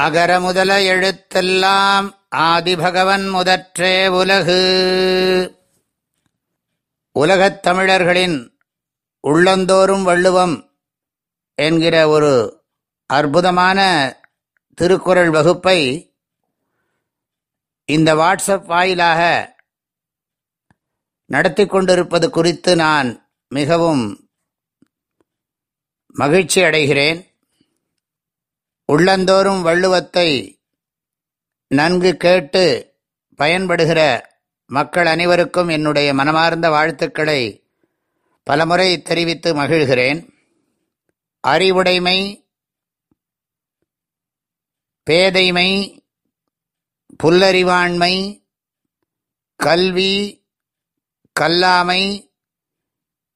அகர முதல எழுத்தெல்லாம் ஆதிபகவன் முதற்றே உலகு. உலகத் தமிழர்களின் உள்ளந்தோறும் வள்ளுவம் என்கிற ஒரு அற்புதமான திருக்குறள் வகுப்பை இந்த வாட்ஸ்அப் வாயிலாக நடத்தி கொண்டிருப்பது குறித்து நான் மிகவும் மகிழ்ச்சி அடைகிறேன் உள்ளந்தோறும் வள்ளுவத்தை நன்கு கேட்டு பயன்படுகிற மக்கள் அனைவருக்கும் என்னுடைய மனமார்ந்த வாழ்த்துக்களை பலமுறை தெரிவித்து மகிழ்கிறேன். அறிவுடைமை பேதைமை புல்லறிவாண்மை கல்வி கல்லாமை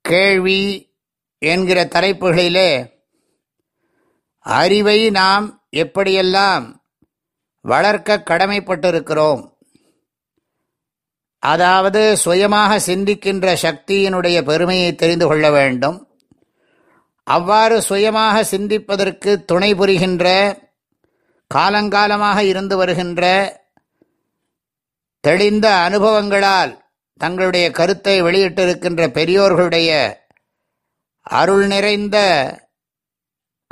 கேள்வி என்கிற தலைப்புகளிலே அறிவை நாம் எப்படியெல்லாம் வளர்க்க கடமைப்பட்டிருக்கிறோம் அதாவது சுயமாக சிந்திக்கின்ற சக்தியினுடைய பெருமையை தெரிந்து கொள்ள வேண்டும். அவ்வாறு சுயமாக சிந்திப்பதற்கு துணை புரிகின்ற காலங்காலமாக இருந்து வருகின்ற தெளிந்த அனுபவங்களால் தங்களுடைய கருத்தை வெளியிட்டிருக்கின்ற பெரியோர்களுடைய அருள் நிறைந்த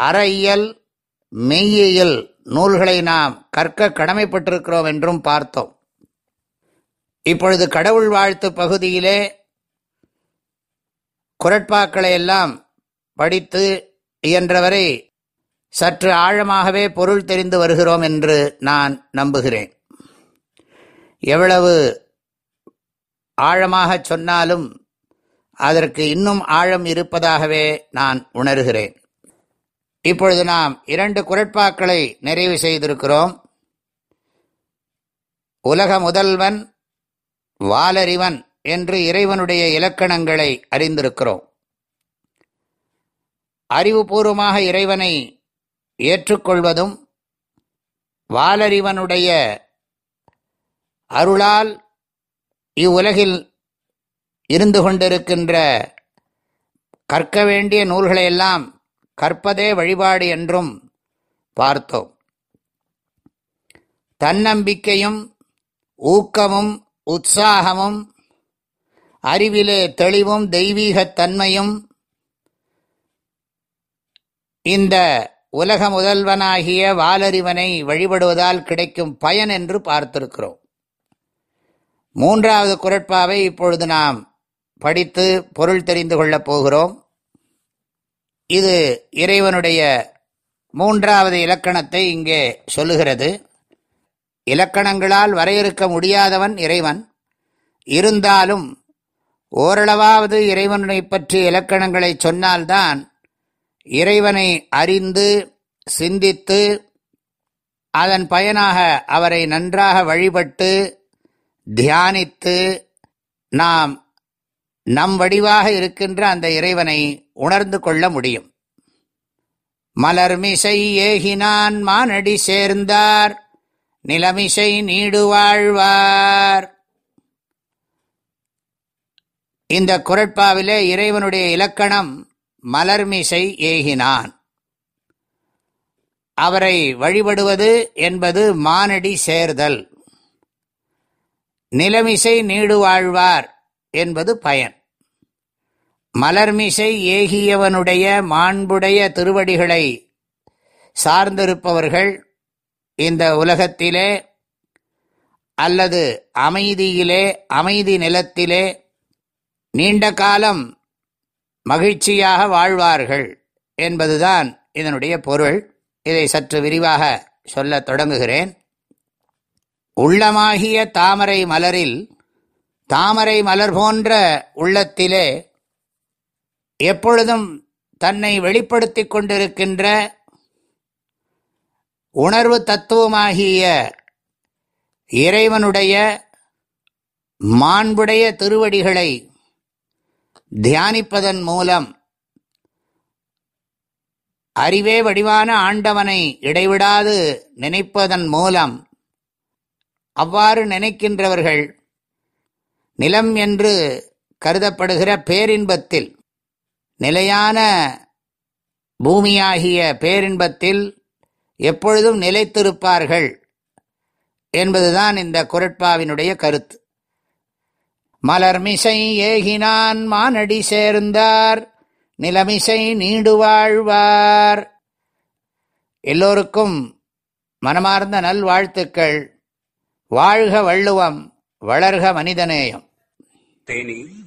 அறையியல் மெய்யியல் நூல்களை நாம் கற்க கடமைப்பட்டிருக்கிறோம் என்றும் பார்த்தோம். இப்பொழுது கடவுள் வாழ்த்து பகுதியிலே குரட்பாக்களை எல்லாம் படித்து இயன்றவரை சற்று ஆழமாகவே பொருள் தெரிந்து வருகிறோம் என்று நான் நம்புகிறேன். எவ்வளவு ஆழமாக சொன்னாலும் அதற்கு இன்னும் ஆழம் இருப்பதாகவே நான் உணர்கிறேன். இப்பொழுது நாம் இரண்டு குரட்பாக்களை நிறைவு செய்திருக்கிறோம். உலக முதல்வன் வாலறிவன் என்று இறைவனுடைய இலக்கணங்களை அறிந்திருக்கிறோம். அறிவுபூர்வமாக இறைவனை ஏற்றுக்கொள்வதும் வாலறிவனுடைய அருளால் இவ்வுலகில் இருந்து கொண்டிருக்கின்ற கற்க வேண்டிய நூல்களையெல்லாம் கற்பதே வழிபாடு என்றும் பார்த்தோம். தன்னம்பிக்கையும் ஊக்கமும் உற்சாகமும் அறிவிலே தெளிவும் தெய்வீகத் தன்மையும் இந்த உலக முதல்வனாகிய வாலறிவனை வழிபடுவதால் கிடைக்கும் பயன் என்று பார்த்திருக்கிறோம். மூன்றாவது குரட்பாவை இப்பொழுது நாம் படித்து பொருள் தெரிந்து கொள்ளப் போகிறோம். இது இறைவனுடைய மூன்றாவது இலக்கணத்தை இங்கே சொல்லுகிறது. இலக்கணங்களால் வரையறுக்க முடியாதவன் இறைவன். இருந்தாலும் ஓரளவாவது இறைவனை பற்றிய இலக்கணங்களை சொன்னால்தான் இறைவனை அறிந்து சிந்தித்து அதன் பயனாக அவரை நன்றாக வழிபட்டு தியானித்து நாம் நம் வடிவாக இருக்கின்ற அந்த இறைவனை உணர்ந்து கொள்ள முடியும். மலர்மிசை ஏகினான் மானடி சேர்ந்தார் நிலமிசை நீடு வாழ்வார். இந்த குரட்பாவிலே இறைவனுடைய இலக்கணம் மலர்மிசை ஏகினான். அவரை வழிபடுவது என்பது மானடி சேர்தல். நிலமிசை நீடு வாழ்வார் என்பது பயன். மலர்மிசை ஏகியவனுடைய மாண்புடைய திருவடிகளை சார்ந்திருப்பவர்கள் இந்த உலகத்திலே அல்லது அமைதியிலே அமைதி நிலத்திலே நீண்ட காலம் மகிழ்ச்சியாக வாழ்வார்கள் என்பதுதான் இதனுடைய பொருள். இதை சற்று விரிவாக சொல்ல தொடங்குகிறேன். உள்ளமாகிய தாமரை மலரில் தாமரை மலர் போன்ற உள்ளத்திலே எப்பொழுதும் தன்னை வெளிப்படுத்திக் கொண்டிருக்கின்ற உணர்வு தத்துவமாகிய இறைவனுடைய மாண்புடைய திருவடிகளை தியானிப்பதன் மூலம் அறிவே வடிவான ஆண்டவனை இடைவிடாது நினைப்பதன் மூலம் அவ்வாறு நினைக்கின்றவர்கள் நிலம் என்று கருதப்படுகிற பேரின்பத்தில் நிலையான பூமியாகிய பேரின்பத்தில் எப்பொழுதும் நிலைத்திருப்பார்கள் என்பதுதான் இந்த குரட்பாவினுடைய கருத்து. மலர்மிசை ஏகினான் மானடி சேர்ந்தார் நிலமிசை நீடு வாழ்வார். எல்லோருக்கும் மனமார்ந்த நல்வாழ்த்துக்கள். வாழ்க வள்ளுவம் வளர்க மனிதநேயம். தேனி.